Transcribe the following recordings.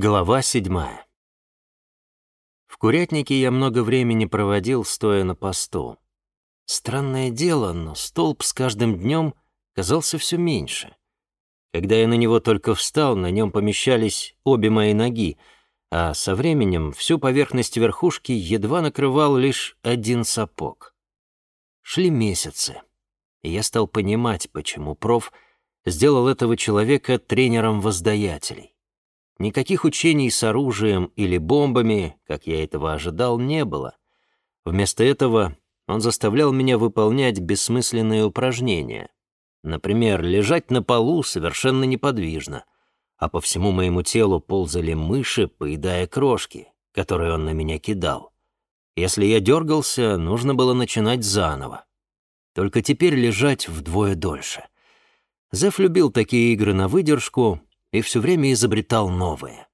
Глава седьмая. В курятнике я много времени проводил, стоя на посту. Странное дело, но столб с каждым днем казался все меньше. Когда я на него только встал, на нем помещались обе мои ноги, а со временем всю поверхность верхушки едва накрывал лишь один сапог. Шли месяцы, и я стал понимать, почему проф сделал этого человека тренером воздаятелей. Никаких учений с оружием или бомбами, как я этого ожидал, не было. Вместо этого он заставлял меня выполнять бессмысленные упражнения. Например, лежать на полу совершенно неподвижно, а по всему моему телу ползали мыши, поедая крошки, которые он на меня кидал. Если я дергался, нужно было начинать заново. Только теперь лежать вдвое дольше. Зев любил такие игры на выдержку, и все время изобретал новые.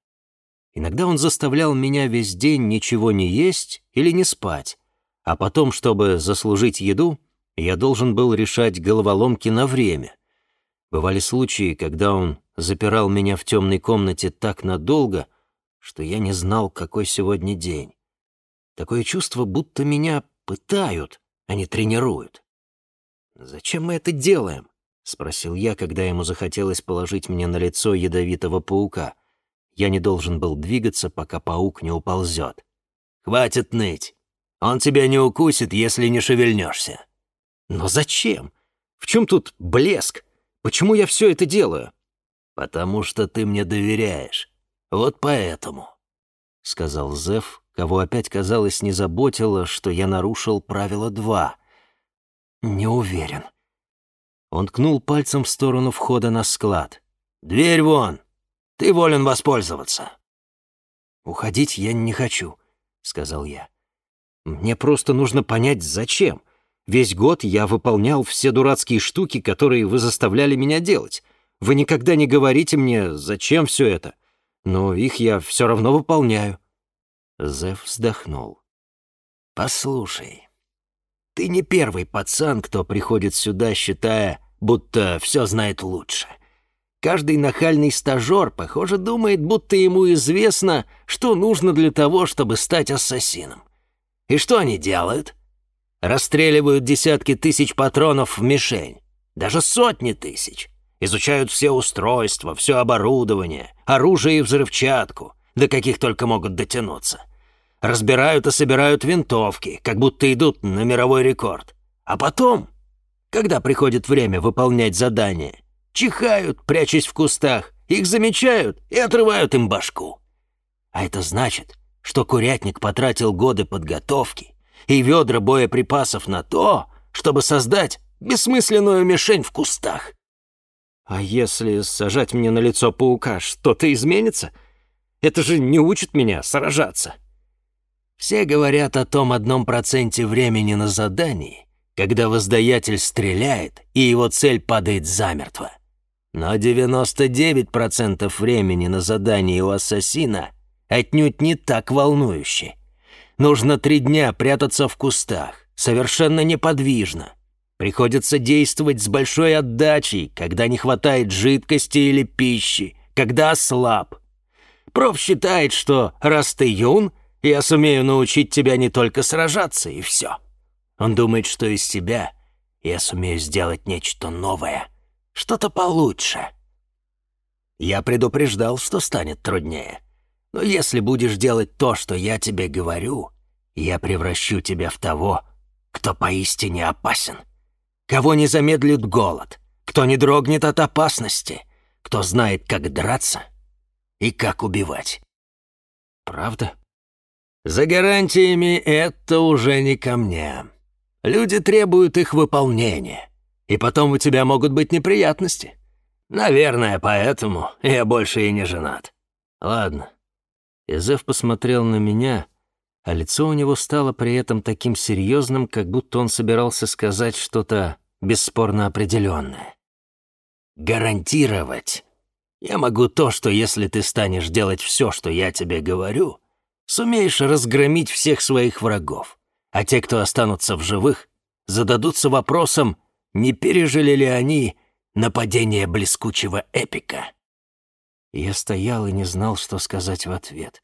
Иногда он заставлял меня весь день ничего не есть или не спать, а потом, чтобы заслужить еду, я должен был решать головоломки на время. Бывали случаи, когда он запирал меня в темной комнате так надолго, что я не знал, какой сегодня день. Такое чувство, будто меня пытают, а не тренируют. Зачем мы это делаем? — спросил я, когда ему захотелось положить мне на лицо ядовитого паука. Я не должен был двигаться, пока паук не уползет. «Хватит ныть. Он тебя не укусит, если не шевельнешься». «Но зачем? В чем тут блеск? Почему я все это делаю?» «Потому что ты мне доверяешь. Вот поэтому», — сказал Зев, кого опять, казалось, не заботило, что я нарушил правило два. «Не уверен», он ткнул пальцем в сторону входа на склад. «Дверь вон! Ты волен воспользоваться!» «Уходить я не хочу», — сказал я. «Мне просто нужно понять, зачем. Весь год я выполнял все дурацкие штуки, которые вы заставляли меня делать. Вы никогда не говорите мне, зачем все это, но их я все равно выполняю». Зев вздохнул. «Послушай, ты не первый пацан, кто приходит сюда, считая, будто все знает лучше. Каждый нахальный стажер, похоже, думает, будто ему известно, что нужно для того, чтобы стать ассасином. И что они делают? Расстреливают десятки тысяч патронов в мишень, даже сотни тысяч. Изучают все устройства, все оборудование, оружие и взрывчатку, до каких только могут дотянуться. Разбирают и собирают винтовки, как будто идут на мировой рекорд. А потом когда приходит время выполнять задание. Чихают, прячась в кустах, их замечают и отрывают им башку. А это значит, что курятник потратил годы подготовки и ведра боеприпасов на то, чтобы создать бессмысленную мишень в кустах. А если сажать мне на лицо паука, что-то изменится? Это же не учит меня сражаться. Все говорят о том одном проценте времени на задании, когда воздаятель стреляет, и его цель падает замертво. Но 99% времени на задании у ассасина отнюдь не так волнующе. Нужно три дня прятаться в кустах, совершенно неподвижно. Приходится действовать с большой отдачей, когда не хватает жидкости или пищи, когда ослаб. Проф считает, что раз ты юн, я сумею научить тебя не только сражаться, и все. Он думает, что из тебя я сумею сделать нечто новое, что-то получше. Я предупреждал, что станет труднее. Но если будешь делать то, что я тебе говорю, я превращу тебя в того, кто поистине опасен. Кого не замедлит голод, кто не дрогнет от опасности, кто знает, как драться и как убивать. Правда? За гарантиями это уже не ко мне. Люди требуют их выполнения, и потом у тебя могут быть неприятности. Наверное, поэтому я больше и не женат. Ладно». Изев посмотрел на меня, а лицо у него стало при этом таким серьезным, как будто он собирался сказать что-то бесспорно определенное. «Гарантировать я могу то, что если ты станешь делать все, что я тебе говорю, сумеешь разгромить всех своих врагов а те, кто останутся в живых, зададутся вопросом, не пережили ли они нападение блескучего эпика. Я стоял и не знал, что сказать в ответ.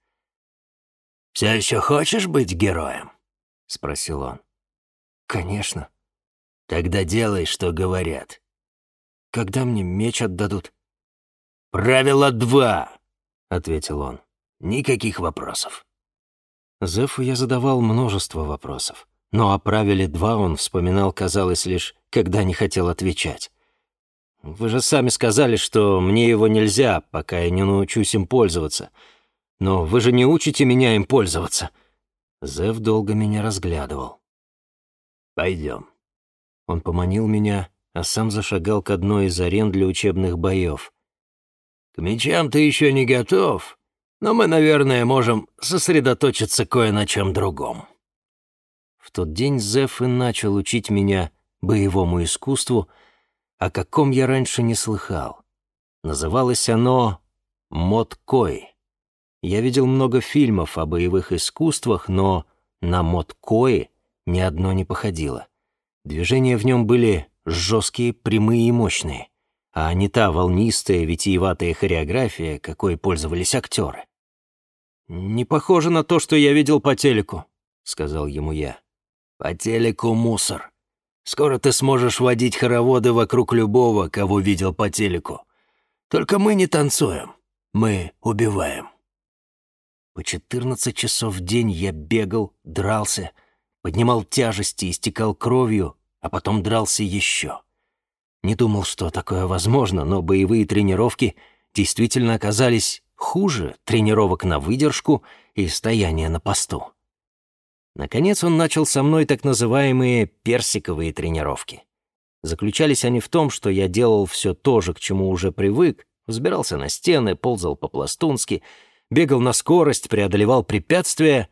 «Все еще хочешь быть героем?» — спросил он. «Конечно». «Тогда делай, что говорят». «Когда мне меч отдадут?» «Правило два», — ответил он. «Никаких вопросов». Зефу я задавал множество вопросов. Но о правиле два он вспоминал, казалось, лишь когда не хотел отвечать. «Вы же сами сказали, что мне его нельзя, пока я не научусь им пользоваться. Но вы же не учите меня им пользоваться». Зев долго меня разглядывал. «Пойдем». Он поманил меня, а сам зашагал к одной из арен для учебных боев. «К мечам ты еще не готов, но мы, наверное, можем сосредоточиться кое на чем другом». В тот день Зеф и начал учить меня боевому искусству, о каком я раньше не слыхал. Называлось оно «Моткой». Я видел много фильмов о боевых искусствах, но на Моткои ни одно не походило. Движения в нем были жесткие, прямые и мощные, а не та волнистая, витиеватая хореография, какой пользовались актеры. «Не похоже на то, что я видел по телеку», — сказал ему я. По телеку мусор. Скоро ты сможешь водить хороводы вокруг любого, кого видел по телеку. Только мы не танцуем, мы убиваем. По 14 часов в день я бегал, дрался, поднимал тяжести, истекал кровью, а потом дрался еще. Не думал, что такое возможно, но боевые тренировки действительно оказались хуже тренировок на выдержку и стояния на посту. Наконец он начал со мной так называемые персиковые тренировки. Заключались они в том, что я делал все то же, к чему уже привык, взбирался на стены, ползал по-пластунски, бегал на скорость, преодолевал препятствия,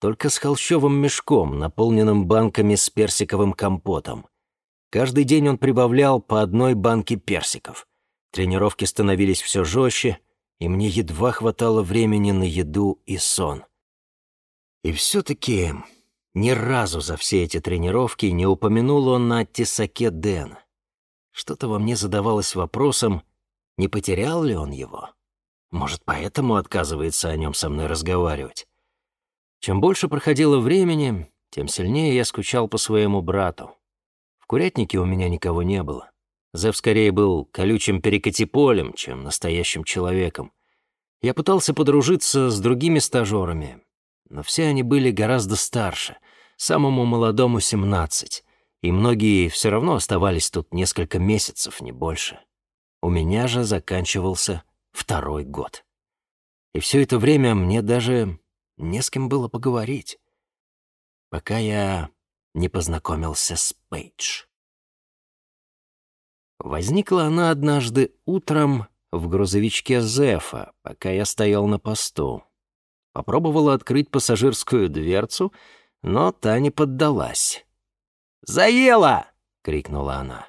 только с холщовым мешком, наполненным банками с персиковым компотом. Каждый день он прибавлял по одной банке персиков. Тренировки становились все жестче, и мне едва хватало времени на еду и сон. И все-таки ни разу за все эти тренировки не упомянул он на тесаке Дэна. Что-то во мне задавалось вопросом, не потерял ли он его? Может, поэтому отказывается о нем со мной разговаривать? Чем больше проходило времени, тем сильнее я скучал по своему брату. В курятнике у меня никого не было. Зев скорее был колючим перекати-полем, чем настоящим человеком. Я пытался подружиться с другими стажерами, но все они были гораздо старше, самому молодому 17, и многие все равно оставались тут несколько месяцев, не больше. У меня же заканчивался второй год. И все это время мне даже не с кем было поговорить, пока я не познакомился с Пейдж. Возникла она однажды утром в грузовичке Зефа, пока я стоял на посту. Попробовала открыть пассажирскую дверцу, но та не поддалась. «Заела!» — крикнула она.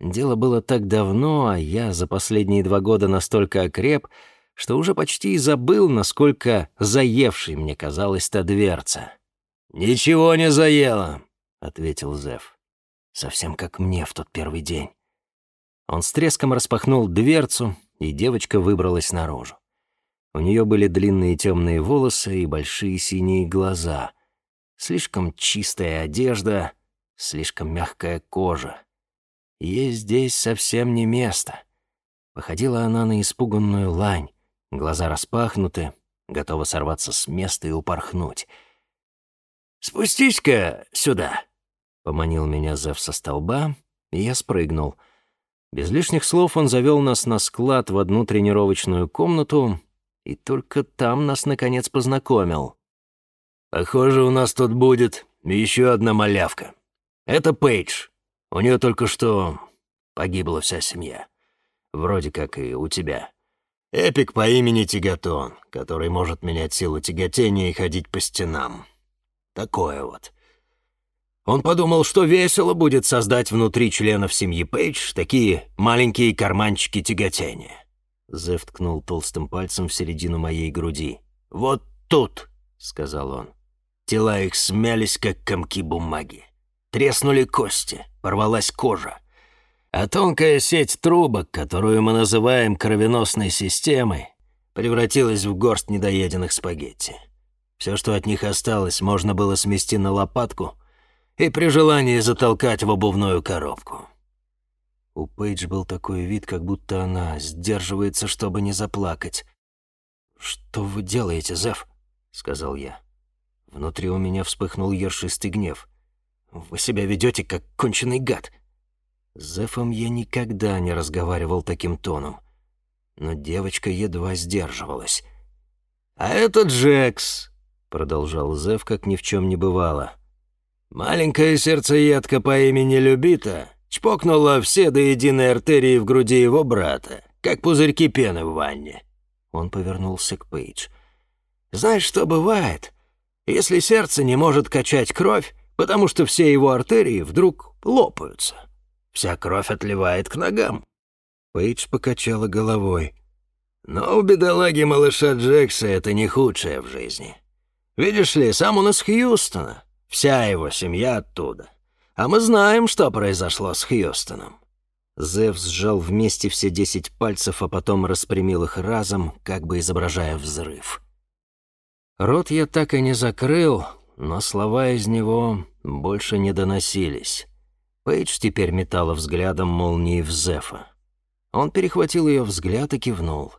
Дело было так давно, а я за последние два года настолько окреп, что уже почти и забыл, насколько заевшей мне казалась та дверца. «Ничего не заело», — ответил Зев. Совсем как мне в тот первый день. Он с треском распахнул дверцу, и девочка выбралась наружу. У нее были длинные темные волосы и большие синие глаза. Слишком чистая одежда, слишком мягкая кожа. Ей здесь совсем не место. Походила она на испуганную лань, глаза распахнуты, готова сорваться с места и упорхнуть. «Спустись-ка сюда», — поманил меня Зев со столба, и я спрыгнул. Без лишних слов он завел нас на склад в одну тренировочную комнату, и только там нас, наконец, познакомил. «Похоже, у нас тут будет еще одна малявка. Это Пейдж. У нее только что погибла вся семья. Вроде как и у тебя. Эпик по имени Тигатон, который может менять силу тяготения и ходить по стенам. Такое вот. Он подумал, что весело будет создать внутри членов семьи Пейдж такие маленькие карманчики тяготения. Зев ткнул толстым пальцем в середину моей груди. «Вот тут», — сказал он. Тела их смялись, как комки бумаги. Треснули кости, порвалась кожа. А тонкая сеть трубок, которую мы называем кровеносной системой, превратилась в горсть недоеденных спагетти. Все, что от них осталось, можно было смести на лопатку и при желании затолкать в обувную коробку. У Пейдж был такой вид, как будто она сдерживается, чтобы не заплакать. «Что вы делаете, Зев?» — сказал я. Внутри у меня вспыхнул ершистый гнев. «Вы себя ведете, как конченый гад!» С Зефом я никогда не разговаривал таким тоном. Но девочка едва сдерживалась. «А это Джекс!» — продолжал Зев, как ни в чем не бывало. «Маленькая сердцеедка по имени Любита чпокнула все до единой артерии в груди его брата, как пузырьки пены в ванне. Он повернулся к Пейдж. «Знаешь, что бывает, если сердце не может качать кровь, потому что все его артерии вдруг лопаются? Вся кровь отливает к ногам». Пейдж покачала головой. «Но у бедолаги малыша Джекса это не худшее в жизни. Видишь ли, сам он из Хьюстона, вся его семья оттуда. А мы знаем, что произошло с Хьюстоном». Зев сжал вместе все десять пальцев, а потом распрямил их разом, как бы изображая взрыв. Рот я так и не закрыл, но слова из него больше не доносились. Пейдж теперь метала взглядом молнии в Зефа. Он перехватил ее взгляд и кивнул.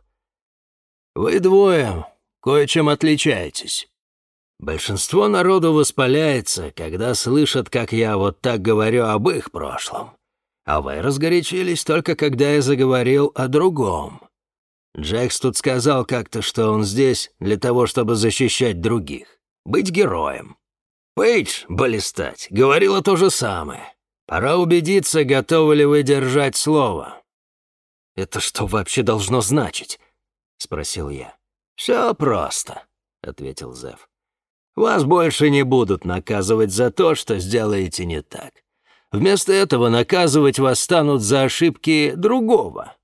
«Вы двое кое-чем отличаетесь. Большинство народу воспаляется, когда слышат, как я вот так говорю об их прошлом. А вы разгорячились только, когда я заговорил о другом. Джекс тут сказал как-то, что он здесь для того, чтобы защищать других, быть героем. Пейдж, баллистать, говорила то же самое. Пора убедиться, готовы ли вы держать слово. «Это что вообще должно значить?» — спросил я. «Все просто», — ответил Зев. Вас больше не будут наказывать за то, что сделаете не так. Вместо этого наказывать вас станут за ошибки другого.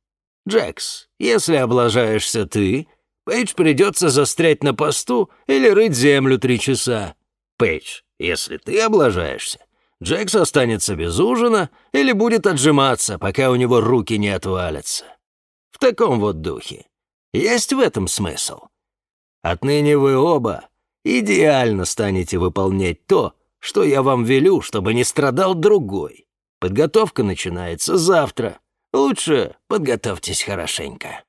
Джекс, если облажаешься ты, Пейдж придется застрять на посту или рыть землю три часа. Пейдж, если ты облажаешься, Джекс останется без ужина или будет отжиматься, пока у него руки не отвалятся. В таком вот духе. Есть в этом смысл. Отныне вы оба идеально станете выполнять то, что я вам велю, чтобы не страдал другой. Подготовка начинается завтра. Лучше подготовьтесь хорошенько».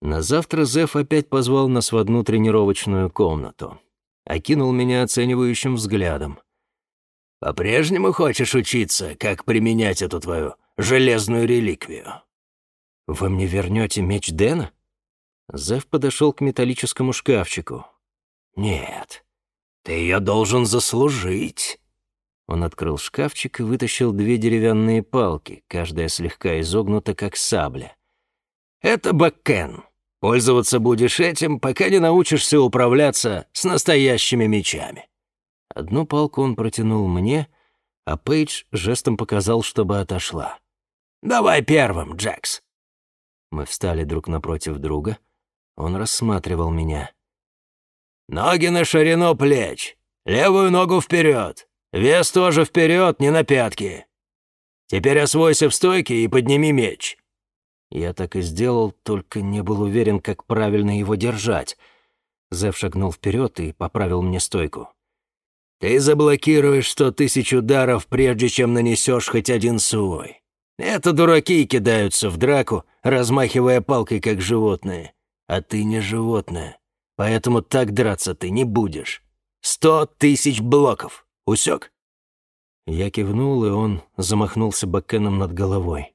На завтра Зев опять позвал нас в одну тренировочную комнату. Окинул меня оценивающим взглядом. «По-прежнему хочешь учиться, как применять эту твою железную реликвию?» «Вы мне вернете меч Дэна?» Зев подошел к металлическому шкафчику. «Нет, ты ее должен заслужить». Он открыл шкафчик и вытащил две деревянные палки, каждая слегка изогнута, как сабля. «Это бэккен. Пользоваться будешь этим, пока не научишься управляться с настоящими мечами». Одну палку он протянул мне, а Пейдж жестом показал, чтобы отошла. «Давай первым, Джекс». Мы встали друг напротив друга. Он рассматривал меня. Ноги на ширину плеч. Левую ногу вперед. Вес тоже вперед, не на пятки. Теперь освойся в стойке и подними меч». Я так и сделал, только не был уверен, как правильно его держать. Зев шагнул вперед и поправил мне стойку. «Ты заблокируешь сто тысяч ударов, прежде чем нанесешь хоть один свой. Это дураки кидаются в драку, размахивая палкой, как животные. А ты не животное. Поэтому так драться ты не будешь. Сто тысяч блоков. Усек?» Я кивнул, и он замахнулся бэкэном над головой.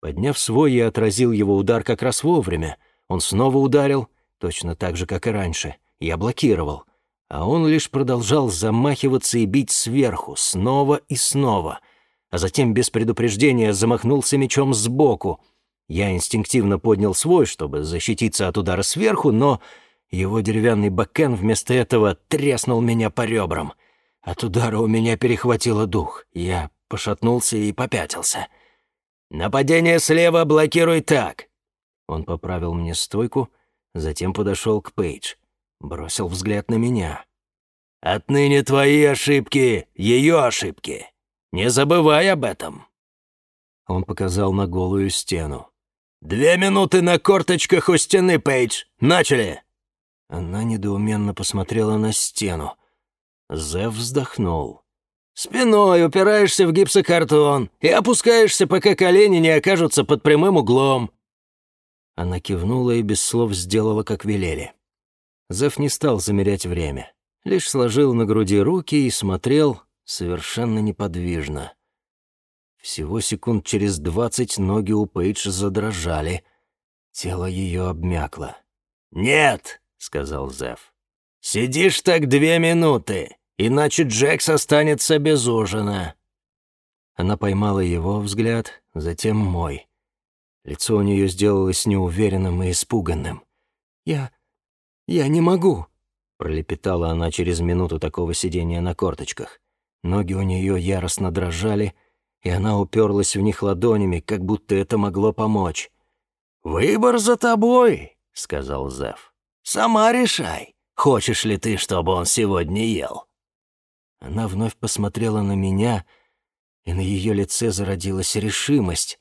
Подняв свой, я отразил его удар как раз вовремя. Он снова ударил, точно так же, как и раньше. Я блокировал. А он лишь продолжал замахиваться и бить сверху, снова и снова. А затем без предупреждения замахнулся мечом сбоку. Я инстинктивно поднял свой, чтобы защититься от удара сверху, но его деревянный бакен вместо этого треснул меня по ребрам. От удара у меня перехватило дух. Я пошатнулся и попятился. «Нападение слева блокируй так!» Он поправил мне стойку, затем подошел к Пейдж. Бросил взгляд на меня. «Отныне твои ошибки — ее ошибки. Не забывай об этом!» Он показал на голую стену. «Две минуты на корточках у стены, Пейдж! Начали!» Она недоуменно посмотрела на стену. Зев вздохнул. «Спиной упираешься в гипсокартон и опускаешься, пока колени не окажутся под прямым углом». Она кивнула и без слов сделала, как велели. Зев не стал замерять время, лишь сложил на груди руки и смотрел совершенно неподвижно. Всего секунд через двадцать ноги у Пейдж задрожали. Тело ее обмякло. «Нет!» — сказал Зев. «Сидишь так две минуты, иначе Джекс останется без ужина». Она поймала его взгляд, затем мой. Лицо у нее сделалось неуверенным и испуганным. «Я... я не могу», — пролепетала она через минуту такого сидения на корточках. Ноги у нее яростно дрожали, — и она уперлась в них ладонями, как будто это могло помочь. «Выбор за тобой», — сказал Зев. «Сама решай, хочешь ли ты, чтобы он сегодня ел». Она вновь посмотрела на меня, и на ее лице зародилась решимость,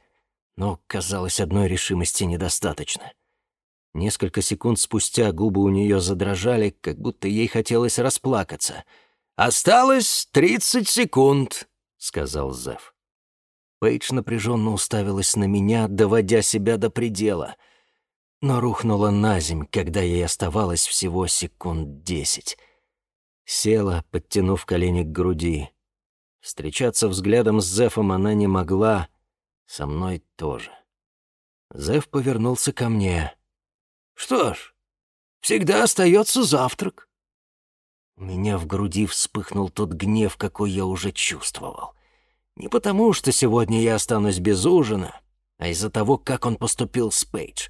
но, казалось, одной решимости недостаточно. Несколько секунд спустя губы у нее задрожали, как будто ей хотелось расплакаться. «Осталось тридцать секунд», — сказал Зев. Пейдж напряженно уставилась на меня, доводя себя до предела, но рухнула на земь, когда ей оставалось всего секунд десять. Села, подтянув колени к груди. Встречаться взглядом с Зефом она не могла, со мной тоже. Зеф повернулся ко мне. «Что ж, всегда остается завтрак». У меня в груди вспыхнул тот гнев, какой я уже чувствовал. Не потому, что сегодня я останусь без ужина, а из-за того, как он поступил с Пейдж.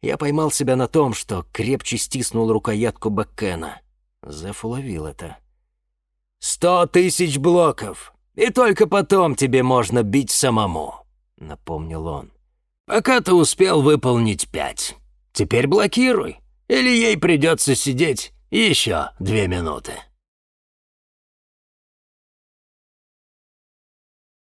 Я поймал себя на том, что крепче стиснул рукоятку Беккена. Зеф уловил это. «Сто тысяч блоков, и только потом тебе можно бить самому», — напомнил он. «Пока ты успел выполнить пять. Теперь блокируй, или ей придется сидеть еще две минуты».